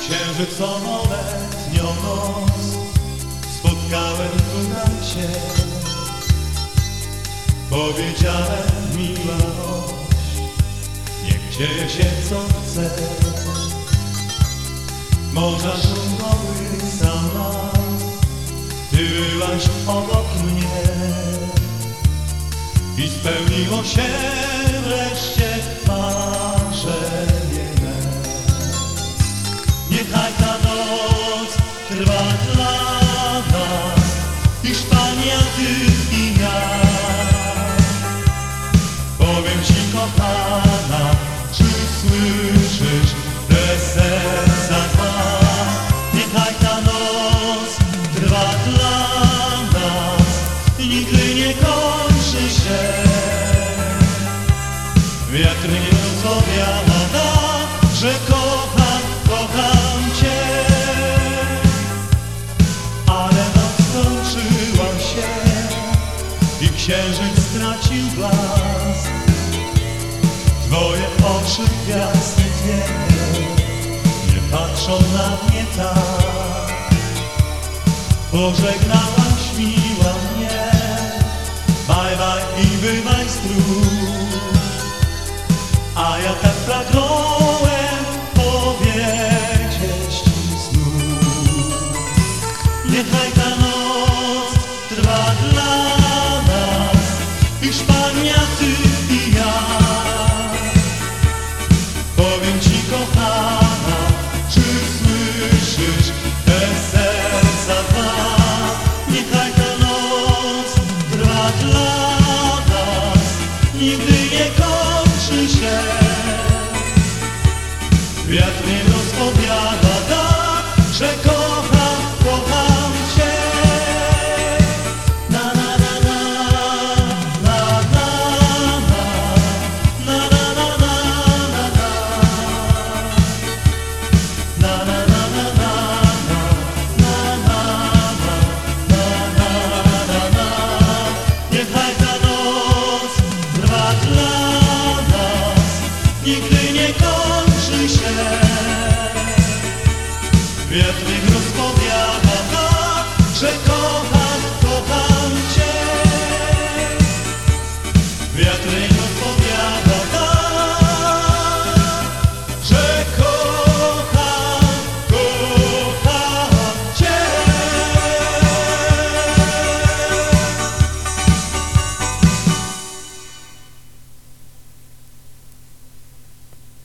Księżycową letnią noc. Spotkałem tu na Powiedziałem miła Niech dzieje się co chce. Morza szumno sam Ty byłaś obok mnie. I spełniło się wreszcie marzenie. Me Niechaj ta noc trwa dla nas Hiszpania, ty i ja. Powiem ci kochana, czy słyszysz Wiatr nie rozpowiada, że kocham, kocham Cię. Ale noc skończyła się i księżyc stracił blask. Twoje oczy gwiazdy dwie nie patrzą na mnie tak. Pożegnałaś miła mnie Bye bye i bywaj zdrów A ja tak pragnąłem powiedzieć Ci znów Niechaj ta noc trwa dla nas Hiszpania, ty i ja Powiem ci kochana, czy słyszysz te serca dwa? Niechaj ta noc trwa dla nas Nigdy Wiatr nie rozpowiada Wiatr niech